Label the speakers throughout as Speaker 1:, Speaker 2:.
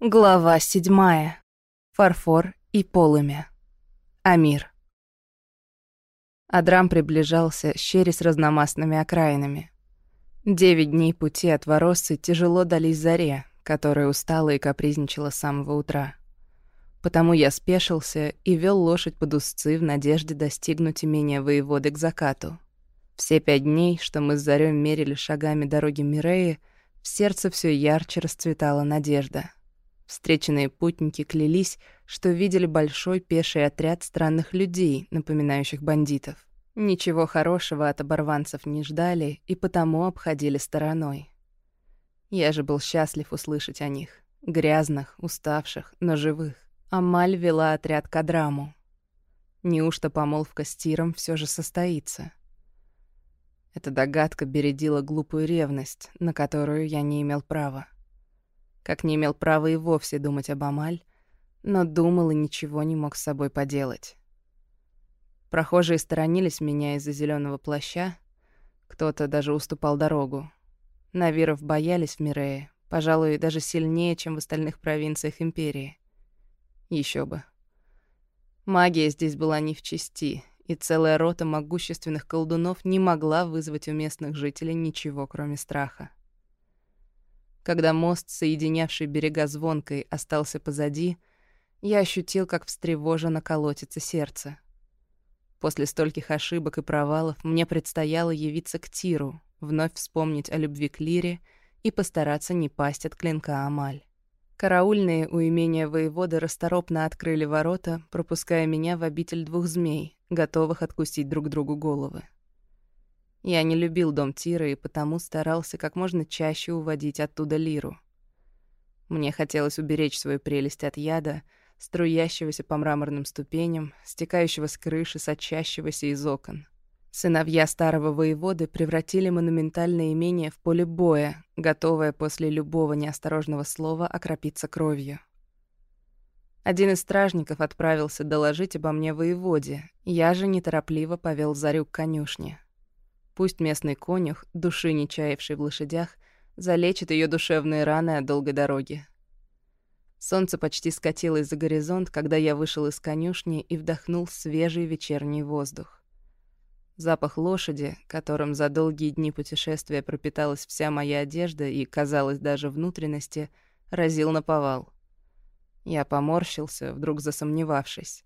Speaker 1: Глава седьмая. Фарфор и полымя. Амир. Адрам приближался, щерясь разномастными окраинами. Девять дней пути от Вороссы тяжело дались заре, которая устала и капризничала с самого утра. Потому я спешился и вел лошадь под узцы в надежде достигнуть имения воеводы к закату. Все пять дней, что мы с Зарём мерили шагами дороги Миреи, в сердце все ярче расцветала надежда — Встреченные путники клялись, что видели большой пеший отряд странных людей, напоминающих бандитов. Ничего хорошего от оборванцев не ждали и потому обходили стороной. Я же был счастлив услышать о них. Грязных, уставших, но живых. Амаль вела отряд к Адраму. Неужто помолвка с Тиром все же состоится? Эта догадка бередила глупую ревность, на которую я не имел права как не имел права и вовсе думать об Амаль, но думал и ничего не мог с собой поделать. Прохожие сторонились меня из-за зеленого плаща, кто-то даже уступал дорогу. Навиров боялись в Мирее, пожалуй, даже сильнее, чем в остальных провинциях Империи. Еще бы. Магия здесь была не в чести, и целая рота могущественных колдунов не могла вызвать у местных жителей ничего, кроме страха. Когда мост, соединявший берега звонкой, остался позади, я ощутил, как встревоженно колотится сердце. После стольких ошибок и провалов мне предстояло явиться к Тиру, вновь вспомнить о любви к Лире и постараться не пасть от клинка Амаль. Караульные у имения воевода расторопно открыли ворота, пропуская меня в обитель двух змей, готовых откусить друг другу головы. Я не любил дом Тира и потому старался как можно чаще уводить оттуда Лиру. Мне хотелось уберечь свою прелесть от яда, струящегося по мраморным ступеням, стекающего с крыши, сочащегося из окон. Сыновья старого воеводы превратили монументальное имение в поле боя, готовое после любого неосторожного слова окропиться кровью. Один из стражников отправился доложить обо мне воеводе, я же неторопливо повел Зарю к конюшне. Пусть местный конюх, души не чаявший в лошадях, залечит ее душевные раны от долгой дороги. Солнце почти скатилось за горизонт, когда я вышел из конюшни и вдохнул свежий вечерний воздух. Запах лошади, которым за долгие дни путешествия пропиталась вся моя одежда и, казалось, даже внутренности, разил на повал. Я поморщился, вдруг засомневавшись.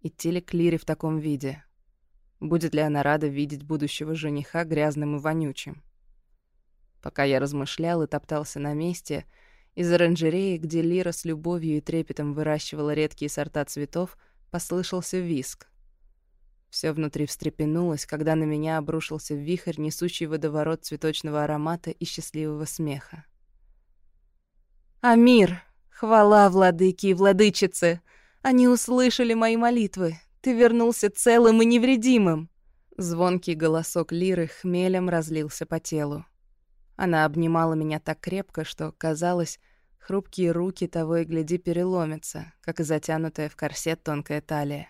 Speaker 1: Идти ли к Лире в таком виде? Будет ли она рада видеть будущего жениха грязным и вонючим? Пока я размышлял и топтался на месте, из оранжереи, где Лира с любовью и трепетом выращивала редкие сорта цветов, послышался виск. Все внутри встрепенулось, когда на меня обрушился вихрь, несущий водоворот цветочного аромата и счастливого смеха. «Амир! Хвала владыке и владычице! Они услышали мои молитвы! Ты вернулся целым и невредимым!» Звонкий голосок Лиры хмелем разлился по телу. Она обнимала меня так крепко, что, казалось, хрупкие руки того и гляди переломятся, как и затянутая в корсет тонкая талия.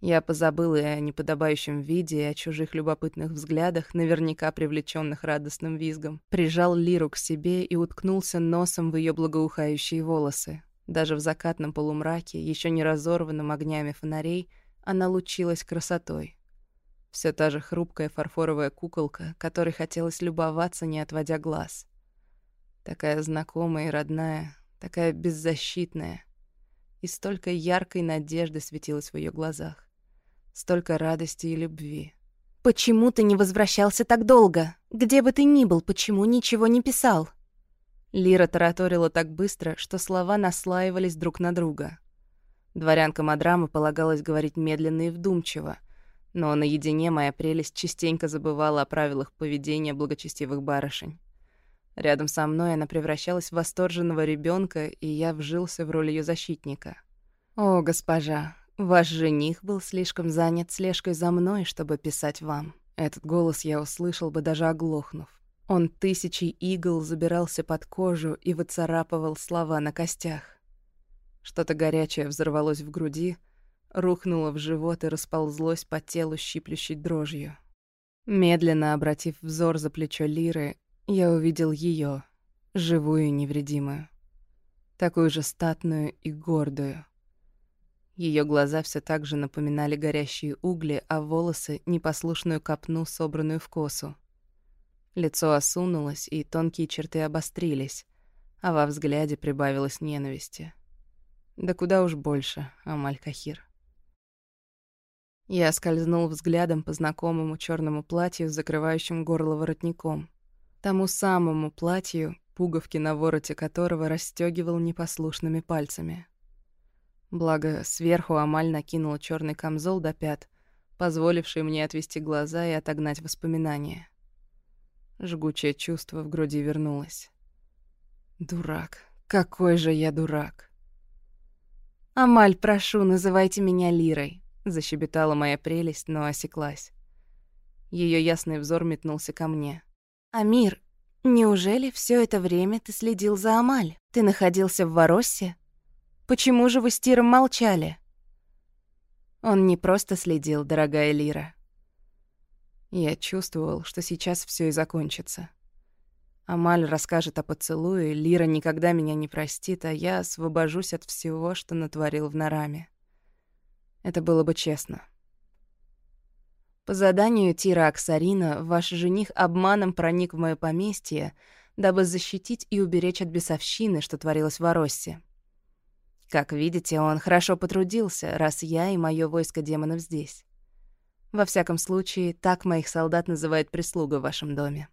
Speaker 1: Я позабыл и о неподобающем виде, и о чужих любопытных взглядах, наверняка привлеченных радостным визгом. Прижал Лиру к себе и уткнулся носом в ее благоухающие волосы. Даже в закатном полумраке, еще не разорванном огнями фонарей, она лучилась красотой. Все та же хрупкая фарфоровая куколка, которой хотелось любоваться, не отводя глаз. Такая знакомая и родная, такая беззащитная. И столько яркой надежды светилось в ее глазах. Столько радости и любви. «Почему ты не возвращался так долго? Где бы ты ни был, почему ничего не писал?» Лира тараторила так быстро, что слова наслаивались друг на друга. Дворянка Мадрама полагалось говорить медленно и вдумчиво, но наедине моя прелесть частенько забывала о правилах поведения благочестивых барышень. Рядом со мной она превращалась в восторженного ребенка, и я вжился в роль ее защитника. «О, госпожа, ваш жених был слишком занят слежкой за мной, чтобы писать вам». Этот голос я услышал бы, даже оглохнув. Он тысячей игл забирался под кожу и выцарапывал слова на костях. Что-то горячее взорвалось в груди, рухнуло в живот и расползлось по телу щиплющей дрожью. Медленно обратив взор за плечо Лиры, я увидел ее, живую и невредимую. такую же статную и гордую. Ее глаза все так же напоминали горящие угли, а волосы — непослушную копну, собранную в косу. Лицо осунулось, и тонкие черты обострились, а во взгляде прибавилось ненависти. Да куда уж больше, Амаль Кахир. Я скользнул взглядом по знакомому черному платью с закрывающим горло воротником. Тому самому платью, пуговки на вороте которого расстегивал непослушными пальцами. Благо, сверху Амаль накинула черный камзол до пят, позволивший мне отвести глаза и отогнать воспоминания. Жгучее чувство в груди вернулось. Дурак. Какой же я дурак. «Амаль, прошу, называйте меня Лирой», — защебетала моя прелесть, но осеклась. Ее ясный взор метнулся ко мне. «Амир, неужели все это время ты следил за Амаль? Ты находился в Вороссе?» Почему же вы с Тиром молчали?» Он не просто следил, дорогая Лира. Я чувствовал, что сейчас все и закончится. Амаль расскажет о поцелуе, Лира никогда меня не простит, а я освобожусь от всего, что натворил в Нараме. Это было бы честно. По заданию Тира Аксарина ваш жених обманом проник в мое поместье, дабы защитить и уберечь от бесовщины, что творилось в Ороссе. Как видите, он хорошо потрудился, раз я и мое войско демонов здесь. Во всяком случае, так моих солдат называет прислуга в вашем доме.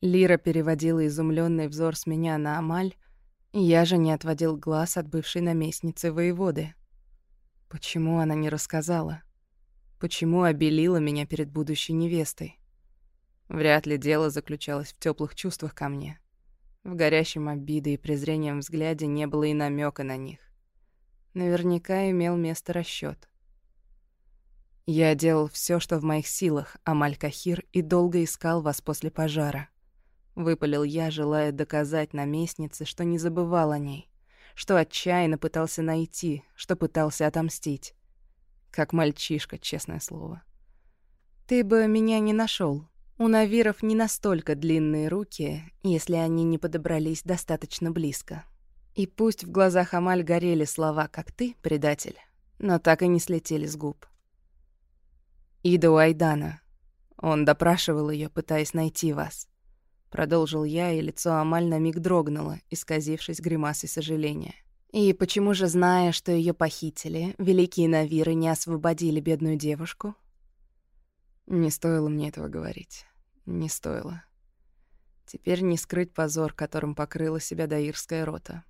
Speaker 1: Лира переводила изумленный взор с меня на Амаль, и я же не отводил глаз от бывшей наместницы воеводы. Почему она не рассказала? Почему обелила меня перед будущей невестой? Вряд ли дело заключалось в теплых чувствах ко мне. В горящем обиды и презрением взгляде не было и намека на них. Наверняка имел место расчет. Я делал все, что в моих силах, Амаль Кахир, и долго искал вас после пожара. Выпалил я, желая доказать наместнице, что не забывал о ней, что отчаянно пытался найти, что пытался отомстить. Как мальчишка, честное слово. «Ты бы меня не нашел, у Навиров не настолько длинные руки, если они не подобрались достаточно близко. И пусть в глазах Амаль горели слова «как ты, предатель», но так и не слетели с губ. «Ида у Айдана. Он допрашивал ее, пытаясь найти вас». Продолжил я, и лицо Амаль на миг дрогнуло, исказившись гримасой сожаления. «И почему же, зная, что ее похитили, великие Навиры не освободили бедную девушку?» Не стоило мне этого говорить. Не стоило. Теперь не скрыть позор, которым покрыла себя даирская рота.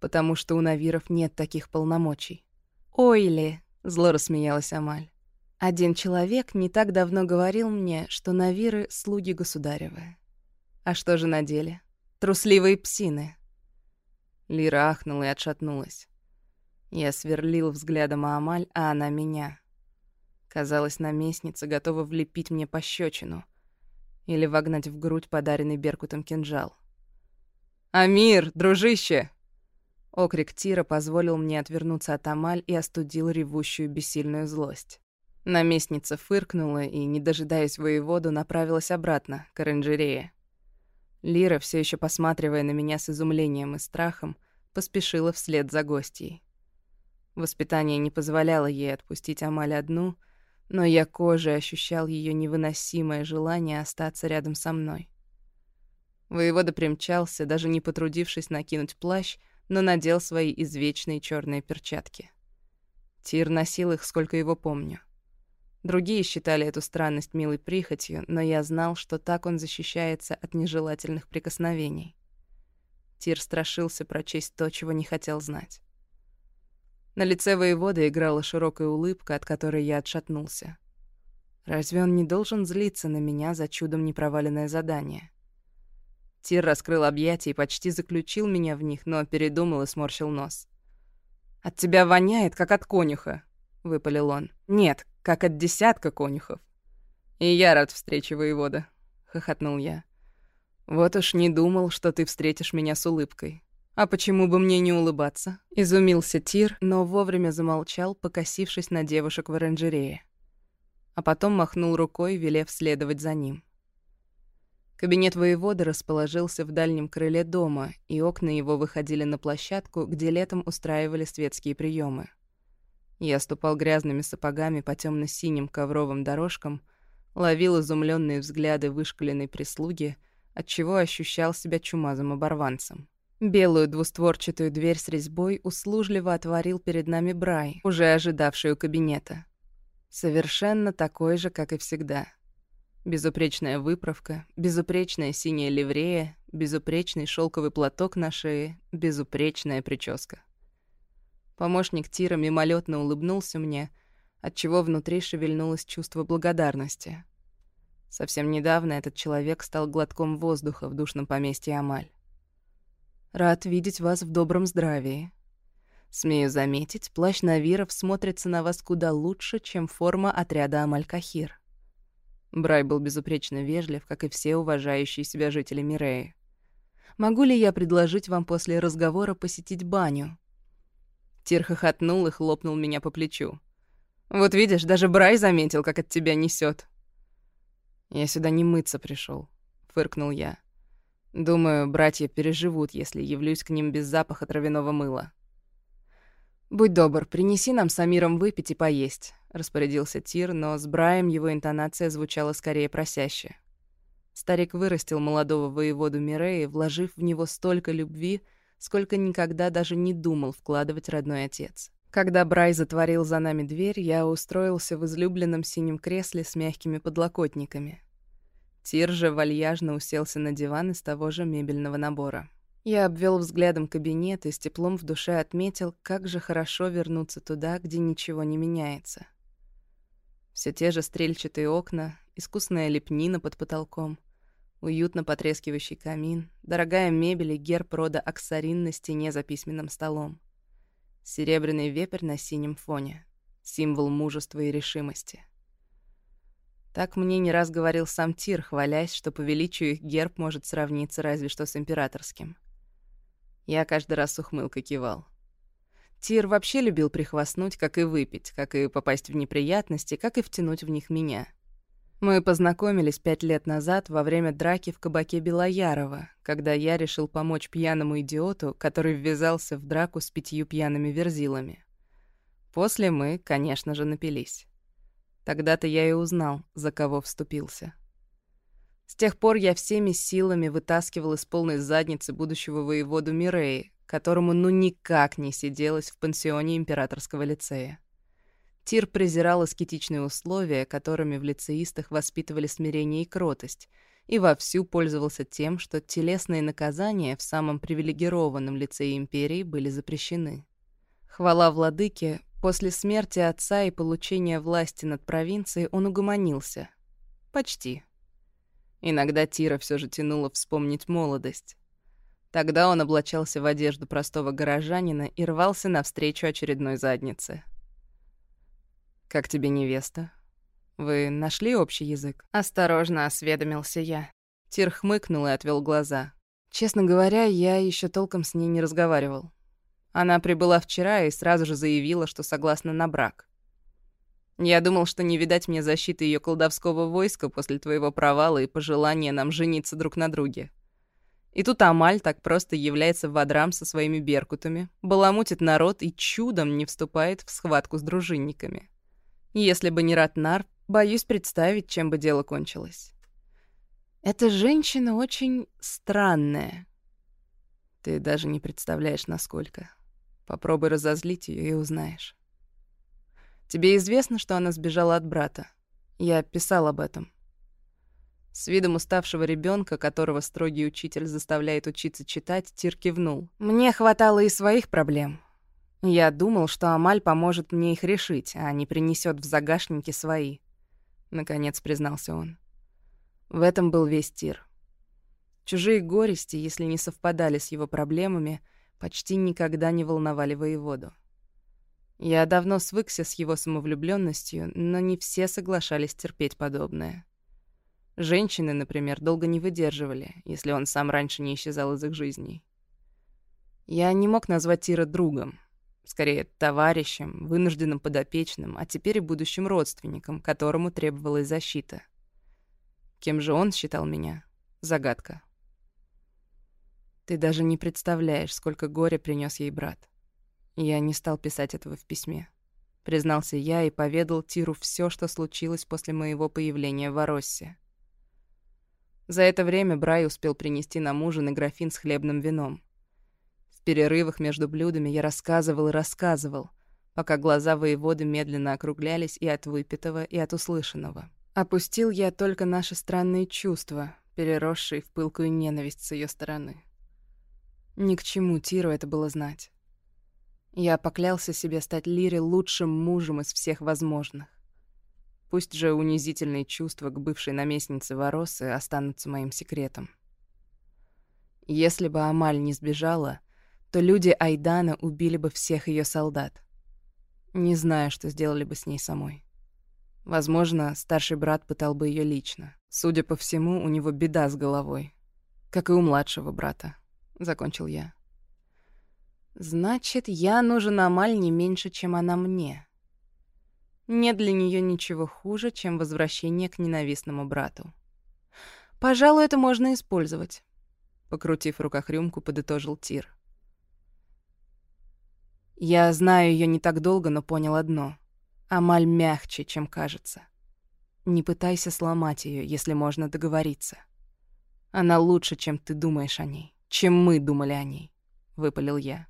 Speaker 1: Потому что у Навиров нет таких полномочий. «Ой ли!» — зло рассмеялась Амаль. «Один человек не так давно говорил мне, что Навиры — слуги государевы. А что же на деле? Трусливые псины!» Лира ахнула и отшатнулась. Я сверлил взглядом Амаль, а она меня — Казалось, наместница готова влепить мне пощечину или вогнать в грудь подаренный Беркутом кинжал. «Амир, дружище!» Окрик Тира позволил мне отвернуться от Амаль и остудил ревущую бессильную злость. Наместница фыркнула и, не дожидаясь воеводу, направилась обратно, к оранжерее. Лира, все еще посматривая на меня с изумлением и страхом, поспешила вслед за гостьей. Воспитание не позволяло ей отпустить Амаль одну, но я кожей ощущал ее невыносимое желание остаться рядом со мной. Воевода примчался, даже не потрудившись накинуть плащ, но надел свои извечные черные перчатки. Тир носил их, сколько его помню. Другие считали эту странность милой прихотью, но я знал, что так он защищается от нежелательных прикосновений. Тир страшился прочесть то, чего не хотел знать. На лице воевода играла широкая улыбка, от которой я отшатнулся. Разве он не должен злиться на меня за чудом непроваленное задание? Тир раскрыл объятия и почти заключил меня в них, но передумал и сморщил нос. «От тебя воняет, как от конюха», — выпалил он. «Нет, как от десятка конюхов». «И я рад встрече, воевода», — хохотнул я. «Вот уж не думал, что ты встретишь меня с улыбкой. «А почему бы мне не улыбаться?» — изумился Тир, но вовремя замолчал, покосившись на девушек в оранжерее. А потом махнул рукой, велев следовать за ним. Кабинет воевода расположился в дальнем крыле дома, и окна его выходили на площадку, где летом устраивали светские приемы. Я ступал грязными сапогами по темно синим ковровым дорожкам, ловил изумленные взгляды вышкаленной прислуги, отчего ощущал себя чумазым оборванцем. Белую двустворчатую дверь с резьбой услужливо отворил перед нами Брай, уже ожидавший у кабинета. Совершенно такой же, как и всегда. Безупречная выправка, безупречная синяя ливрея, безупречный шелковый платок на шее, безупречная прическа. Помощник Тира мимолетно улыбнулся мне, отчего внутри шевельнулось чувство благодарности. Совсем недавно этот человек стал глотком воздуха в душном поместье Амаль. «Рад видеть вас в добром здравии», Смею заметить, плащ Навиров смотрится на вас куда лучше, чем форма отряда Амаль-Кахир. Брай был безупречно вежлив, как и все уважающие себя жители Миреи. «Могу ли я предложить вам после разговора посетить баню?» Тир хохотнул и хлопнул меня по плечу. «Вот видишь, даже Брай заметил, как от тебя несет. «Я сюда не мыться пришел, фыркнул я. «Думаю, братья переживут, если явлюсь к ним без запаха травяного мыла». «Будь добр, принеси нам с Амиром выпить и поесть», — распорядился Тир, но с Браем его интонация звучала скорее просяще. Старик вырастил молодого воеводу Миреи, вложив в него столько любви, сколько никогда даже не думал вкладывать родной отец. Когда Брай затворил за нами дверь, я устроился в излюбленном синем кресле с мягкими подлокотниками. Тир же вальяжно уселся на диван из того же мебельного набора. Я обвел взглядом кабинет и с теплом в душе отметил, как же хорошо вернуться туда, где ничего не меняется. Все те же стрельчатые окна, искусная лепнина под потолком, уютно потрескивающий камин, дорогая мебель и герб рода Аксарин на стене за письменным столом. Серебряный вепрь на синем фоне, символ мужества и решимости. Так мне не раз говорил сам Тир, хвалясь, что по величию их герб может сравниться разве что с императорским. Я каждый раз с кивал. Тир вообще любил прихвастнуть, как и выпить, как и попасть в неприятности, как и втянуть в них меня. Мы познакомились пять лет назад во время драки в кабаке Белоярова, когда я решил помочь пьяному идиоту, который ввязался в драку с пятью пьяными верзилами. После мы, конечно же, напились. Тогда-то я и узнал, за кого вступился. С тех пор я всеми силами вытаскивал из полной задницы будущего воеводу Миреи, которому ну никак не сиделось в пансионе императорского лицея. Тир презирал аскетичные условия, которыми в лицеистах воспитывали смирение и кротость, и вовсю пользовался тем, что телесные наказания в самом привилегированном лицее империи были запрещены. Хвала владыке, после смерти отца и получения власти над провинцией он угомонился. Почти. Иногда Тира все же тянула вспомнить молодость. Тогда он облачался в одежду простого горожанина и рвался навстречу очередной заднице. «Как тебе невеста? Вы нашли общий язык?» Осторожно осведомился я. Тир хмыкнул и отвел глаза. Честно говоря, я еще толком с ней не разговаривал. Она прибыла вчера и сразу же заявила, что согласна на брак. Я думал, что не видать мне защиты ее колдовского войска после твоего провала и пожелания нам жениться друг на друге. И тут Амаль так просто является в Адрам со своими беркутами, баламутит народ и чудом не вступает в схватку с дружинниками. Если бы не Ратнар, боюсь представить, чем бы дело кончилось. Эта женщина очень странная. Ты даже не представляешь, насколько. Попробуй разозлить ее и узнаешь. Тебе известно, что она сбежала от брата? Я писал об этом. С видом уставшего ребенка, которого строгий учитель заставляет учиться читать, Тир кивнул. Мне хватало и своих проблем. Я думал, что Амаль поможет мне их решить, а не принесет в загашнике свои. Наконец признался он. В этом был весь Тир. Чужие горести, если не совпадали с его проблемами, почти никогда не волновали воеводу. Я давно свыкся с его самовлюбленностью, но не все соглашались терпеть подобное. Женщины, например, долго не выдерживали, если он сам раньше не исчезал из их жизней. Я не мог назвать Тира другом, скорее товарищем, вынужденным подопечным, а теперь и будущим родственником, которому требовалась защита. Кем же он считал меня? Загадка. Ты даже не представляешь, сколько горя принес ей брат. Я не стал писать этого в письме. Признался я и поведал Тиру все, что случилось после моего появления в Ороссе. За это время Брай успел принести нам ужин и графин с хлебным вином. Перерывах между блюдами я рассказывал и рассказывал, пока глаза воеводы медленно округлялись и от выпитого, и от услышанного. Опустил я только наши странные чувства, переросшие в пылкую ненависть с ее стороны. Ни к чему Тиру это было знать. Я поклялся себе стать Лире лучшим мужем из всех возможных. Пусть же унизительные чувства к бывшей наместнице Воросы останутся моим секретом. Если бы Амаль не сбежала, то люди Айдана убили бы всех ее солдат. Не знаю, что сделали бы с ней самой. Возможно, старший брат пытал бы ее лично. Судя по всему, у него беда с головой. Как и у младшего брата, — закончил я. Значит, я нужен Амаль не меньше, чем она мне. Нет для нее ничего хуже, чем возвращение к ненавистному брату. Пожалуй, это можно использовать. Покрутив в руках рюмку, подытожил Тир. Я знаю ее не так долго, но понял одно. Амаль мягче, чем кажется. Не пытайся сломать ее, если можно договориться. Она лучше, чем ты думаешь о ней, чем мы думали о ней, — выпалил я.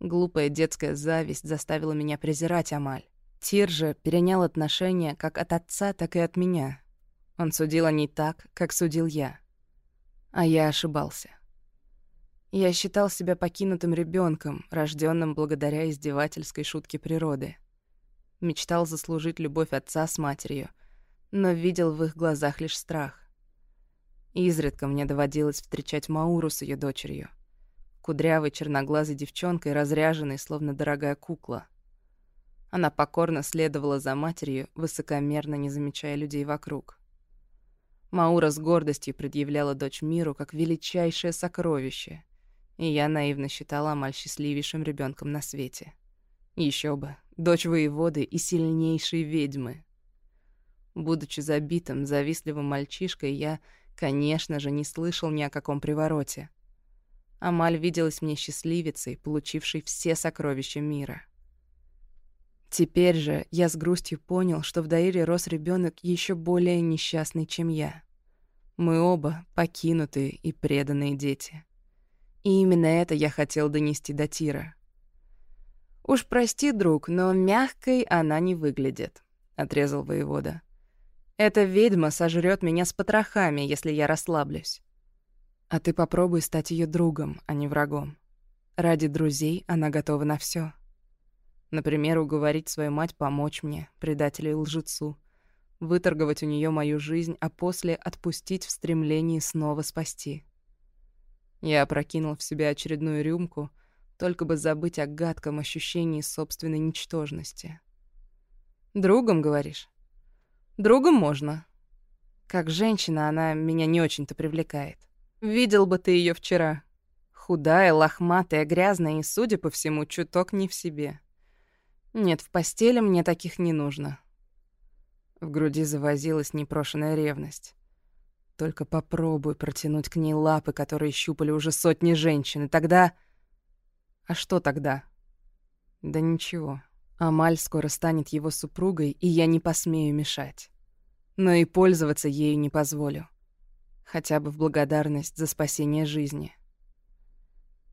Speaker 1: Глупая детская зависть заставила меня презирать Амаль. Тир же перенял отношения как от отца, так и от меня. Он судил о ней так, как судил я. А я ошибался. Я считал себя покинутым ребенком, рожденным благодаря издевательской шутке природы. Мечтал заслужить любовь отца с матерью, но видел в их глазах лишь страх. Изредка мне доводилось встречать Мауру с ее дочерью. Кудрявой черноглазой девчонкой, разряженной, словно дорогая кукла — она покорно следовала за матерью, высокомерно не замечая людей вокруг. Маура с гордостью предъявляла дочь миру как величайшее сокровище, и я наивно считала Амаль счастливейшим ребенком на свете. Еще бы, дочь воеводы и сильнейшей ведьмы. Будучи забитым, завистливым мальчишкой, я, конечно же, не слышал ни о каком привороте. Амаль виделась мне счастливицей, получившей все сокровища мира — Теперь же я с грустью понял, что в Даире рос ребенок еще более несчастный, чем я. Мы оба покинутые и преданные дети. И именно это я хотел донести до Тира. «Уж прости, друг, но мягкой она не выглядит», — отрезал воевода. «Эта ведьма сожрет меня с потрохами, если я расслаблюсь. А ты попробуй стать ее другом, а не врагом. Ради друзей она готова на все. Например, уговорить свою мать помочь мне, предателю и лжецу. Выторговать у нее мою жизнь, а после отпустить в стремлении снова спасти. Я опрокинул в себя очередную рюмку, только бы забыть о гадком ощущении собственной ничтожности. «Другом, говоришь?» «Другом можно. Как женщина она меня не очень-то привлекает. Видел бы ты ее вчера. Худая, лохматая, грязная и, судя по всему, чуток не в себе». Нет, в постели мне таких не нужно. В груди завозилась непрошенная ревность. Только попробуй протянуть к ней лапы, которые щупали уже сотни женщин, и тогда... А что тогда? Да ничего. Амаль скоро станет его супругой, и я не посмею мешать. Но и пользоваться ею не позволю. Хотя бы в благодарность за спасение жизни.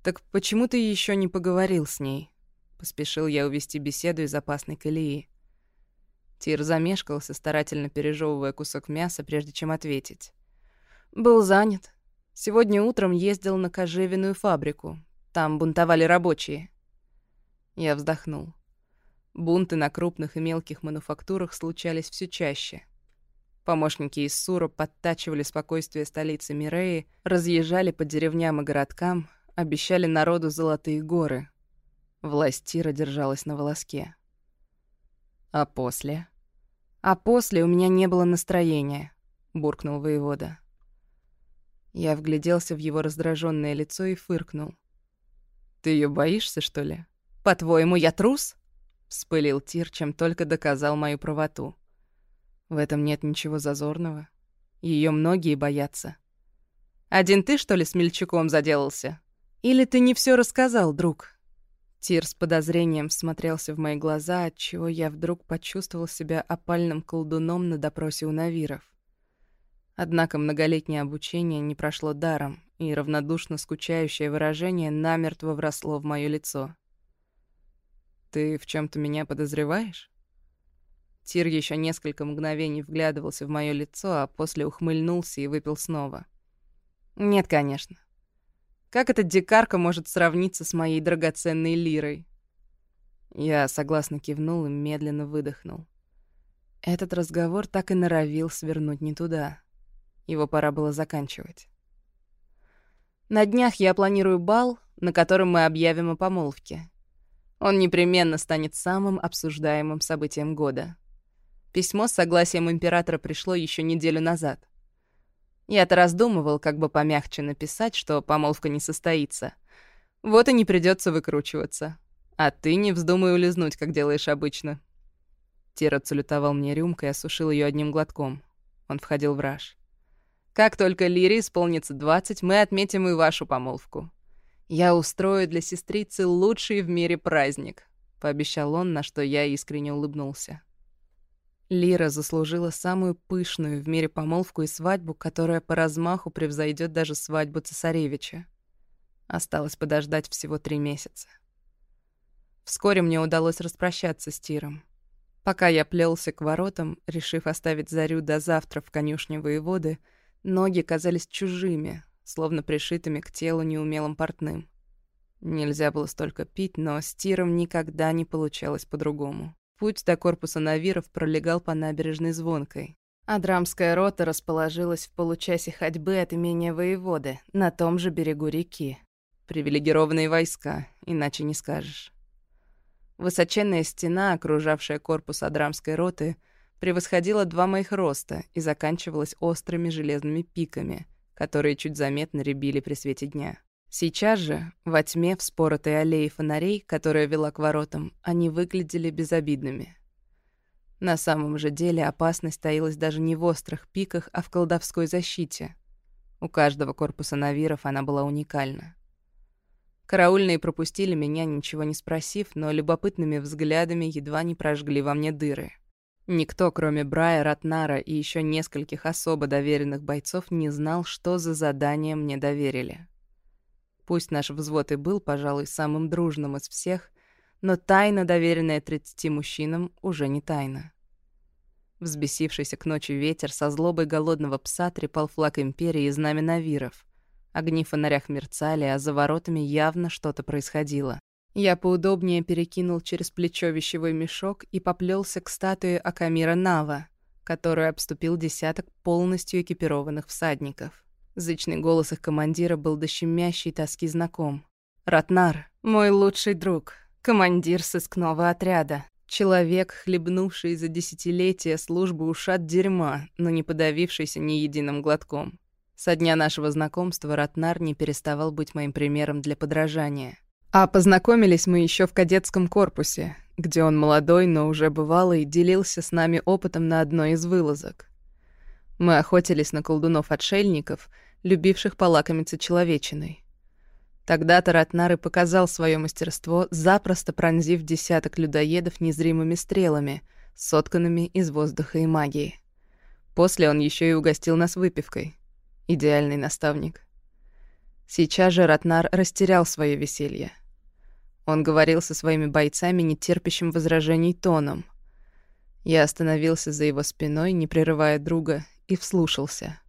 Speaker 1: Так почему ты еще не поговорил с ней? Поспешил я увести беседу из опасной колеи. Тир замешкался, старательно пережевывая кусок мяса, прежде чем ответить. «Был занят. Сегодня утром ездил на кожевенную фабрику. Там бунтовали рабочие». Я вздохнул. Бунты на крупных и мелких мануфактурах случались все чаще. Помощники из Сура подтачивали спокойствие столицы Миреи, разъезжали по деревням и городкам, обещали народу золотые горы — Власть Тира держалась на волоске. «А после?» «А после у меня не было настроения», — буркнул воевода. Я вгляделся в его раздраженное лицо и фыркнул. «Ты ее боишься, что ли?» «По-твоему, я трус?» — вспылил Тир, чем только доказал мою правоту. «В этом нет ничего зазорного. Ее многие боятся. Один ты, что ли, с мельчаком заделался? Или ты не все рассказал, друг?» Тир с подозрением всмотрелся в мои глаза, отчего я вдруг почувствовал себя опальным колдуном на допросе у Навиров. Однако многолетнее обучение не прошло даром, и равнодушно скучающее выражение намертво вросло в мое лицо. «Ты в чем то меня подозреваешь?» Тир еще несколько мгновений вглядывался в мое лицо, а после ухмыльнулся и выпил снова. «Нет, конечно. Как эта дикарка может сравниться с моей драгоценной лирой? Я согласно кивнул и медленно выдохнул. Этот разговор так и норовил свернуть не туда. Его пора было заканчивать. На днях я планирую бал, на котором мы объявим о помолвке. Он непременно станет самым обсуждаемым событием года. Письмо с согласием императора пришло еще неделю назад. Я-то раздумывал, как бы помягче написать, что помолвка не состоится. Вот и не придется выкручиваться. А ты не вздумай улизнуть, как делаешь обычно. Тир отсалютовал мне рюмкой и осушил ее одним глотком. Он входил в раж. Как только Лире исполнится двадцать, мы отметим и вашу помолвку. Я устрою для сестрицы лучший в мире праздник, пообещал он, на что я искренне улыбнулся. Лира заслужила самую пышную в мире помолвку и свадьбу, которая по размаху превзойдет даже свадьбу цесаревича. Осталось подождать всего три месяца. Вскоре мне удалось распрощаться с Тиром. Пока я плелся к воротам, решив оставить Зарю до завтра в конюшне воеводы, ноги казались чужими, словно пришитыми к телу неумелым портным. Нельзя было столько пить, но с Тиром никогда не получалось по-другому. Путь до корпуса Навиров пролегал по набережной Звонкой. Адрамская рота расположилась в получасе ходьбы от имения воеводы, на том же берегу реки. Привилегированные войска, иначе не скажешь. Высоченная стена, окружавшая корпус Адрамской роты, превосходила два моих роста и заканчивалась острыми железными пиками, которые чуть заметно рябили при свете дня. Сейчас же, во тьме вспоротой аллеи фонарей, которая вела к воротам, они выглядели безобидными. На самом же деле опасность таилась даже не в острых пиках, а в колдовской защите. У каждого корпуса навиров она была уникальна. Караульные пропустили меня, ничего не спросив, но любопытными взглядами едва не прожгли во мне дыры. Никто, кроме Брая, Ратнара и еще нескольких особо доверенных бойцов, не знал, что за задание мне доверили. Пусть наш взвод и был, пожалуй, самым дружным из всех, но тайна, доверенная тридцати мужчинам, уже не тайна. Взбесившийся к ночи ветер со злобой голодного пса трепал флаг Империи и знамя Навиров. Огни в фонарях мерцали, а за воротами явно что-то происходило. Я поудобнее перекинул через плечо вещевой мешок и поплелся к статуе Акамира Нава, которую обступил десяток полностью экипированных всадников. Зычный голос их командира был до щемящей тоски знаком. «Ратнар, мой лучший друг, командир сыскного отряда, человек, хлебнувший за десятилетия службы ушат дерьма, но не подавившийся ни единым глотком. Со дня нашего знакомства Ратнар не переставал быть моим примером для подражания. А познакомились мы еще в кадетском корпусе, где он молодой, но уже бывалый, делился с нами опытом на одной из вылазок. Мы охотились на колдунов-отшельников, любивших полакомиться человечиной. Тогда-то Ратнар и показал свое мастерство, запросто пронзив десяток людоедов незримыми стрелами, сотканными из воздуха и магии. После он еще и угостил нас выпивкой. Идеальный наставник. Сейчас же Ратнар растерял свое веселье. Он говорил со своими бойцами нетерпящим возражений тоном. Я остановился за его спиной, не прерывая друга, и вслушался.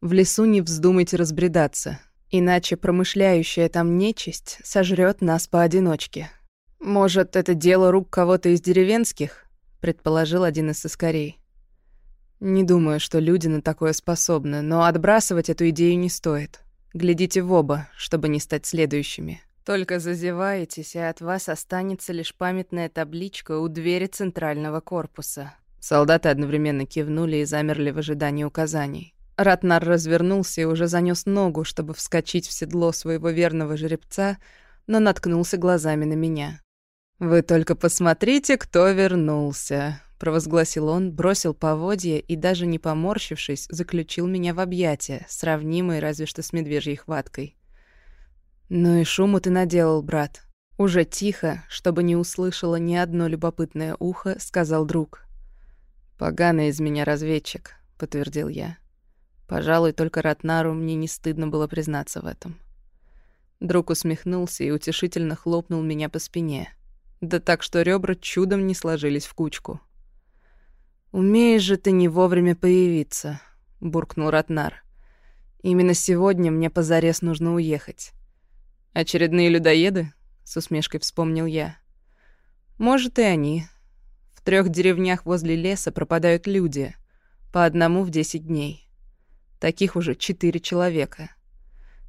Speaker 1: В лесу не вздумайте разбредаться, иначе промышляющая там нечисть сожрет нас поодиночке. Может, это дело рук кого-то из деревенских? предположил один из соскорей. Не думаю, что люди на такое способны, но отбрасывать эту идею не стоит. Глядите в оба, чтобы не стать следующими. Только зазеваетесь, и от вас останется лишь памятная табличка у двери центрального корпуса. Солдаты одновременно кивнули и замерли в ожидании указаний. Ратнар развернулся и уже занёс ногу, чтобы вскочить в седло своего верного жеребца, но наткнулся глазами на меня. «Вы только посмотрите, кто вернулся», — провозгласил он, бросил поводья и, даже не поморщившись, заключил меня в объятия, сравнимые разве что с медвежьей хваткой. «Ну и шуму ты наделал, брат». Уже тихо, чтобы не услышало ни одно любопытное ухо, сказал друг. «Поганый из меня разведчик», — подтвердил я. Пожалуй, только Ратнару мне не стыдно было признаться в этом. Друг усмехнулся и утешительно хлопнул меня по спине. Да так, что ребра чудом не сложились в кучку. «Умеешь же ты не вовремя появиться», — буркнул Ратнар. «Именно сегодня мне позарез нужно уехать». «Очередные людоеды?» — с усмешкой вспомнил я. «Может, и они. В трех деревнях возле леса пропадают люди. По одному в десять дней. Таких уже четыре человека.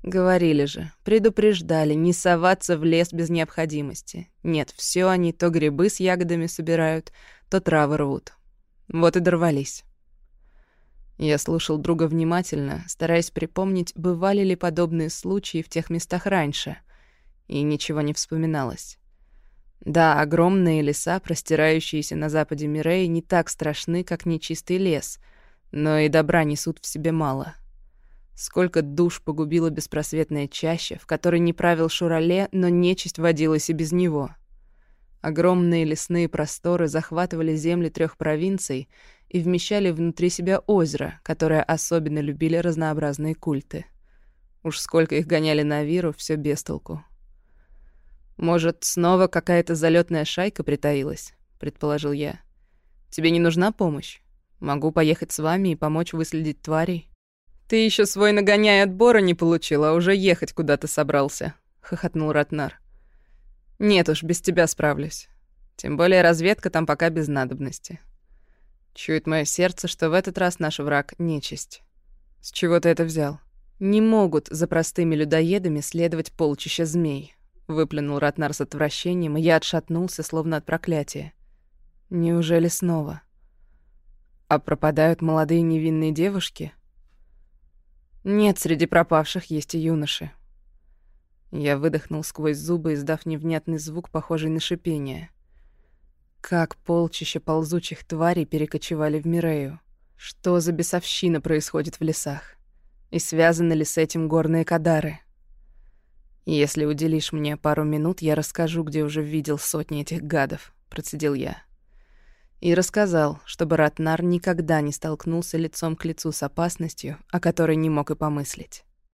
Speaker 1: Говорили же, предупреждали, не соваться в лес без необходимости. Нет, все они то грибы с ягодами собирают, то травы рвут. Вот и дорвались. Я слушал друга внимательно, стараясь припомнить, бывали ли подобные случаи в тех местах раньше, и ничего не вспоминалось. Да, огромные леса, простирающиеся на западе Мирей, не так страшны, как нечистый лес, но и добра несут в себе мало. Сколько душ погубила беспросветная чаща, в которой не правил Шурале, но нечисть водилась и без него — Огромные лесные просторы захватывали земли трех провинций и вмещали внутри себя озеро, которое особенно любили разнообразные культы. Уж сколько их гоняли на Виру, все без толку. «Может, снова какая-то залетная шайка притаилась?» — предположил я. «Тебе не нужна помощь? Могу поехать с вами и помочь выследить тварей». «Ты еще свой нагоняй отбора не получил, а уже ехать куда-то собрался», — хохотнул Ратнар. Нет уж, без тебя справлюсь. Тем более разведка там пока без надобности. Чует мое сердце, что в этот раз наш враг — нечисть. С чего ты это взял? Не могут за простыми людоедами следовать полчища змей. Выплюнул Ратнар с отвращением, и я отшатнулся, словно от проклятия. Неужели снова? А пропадают молодые невинные девушки? Нет, среди пропавших есть и юноши. Я выдохнул сквозь зубы, издав невнятный звук, похожий на шипение. Как полчища ползучих тварей перекочевали в Мирею? Что за бесовщина происходит в лесах? И связаны ли с этим горные кадары? «Если уделишь мне пару минут, я расскажу, где уже видел сотни этих гадов», — процедил я. И рассказал, чтобы Ратнар никогда не столкнулся лицом к лицу с опасностью, о которой не мог и помыслить.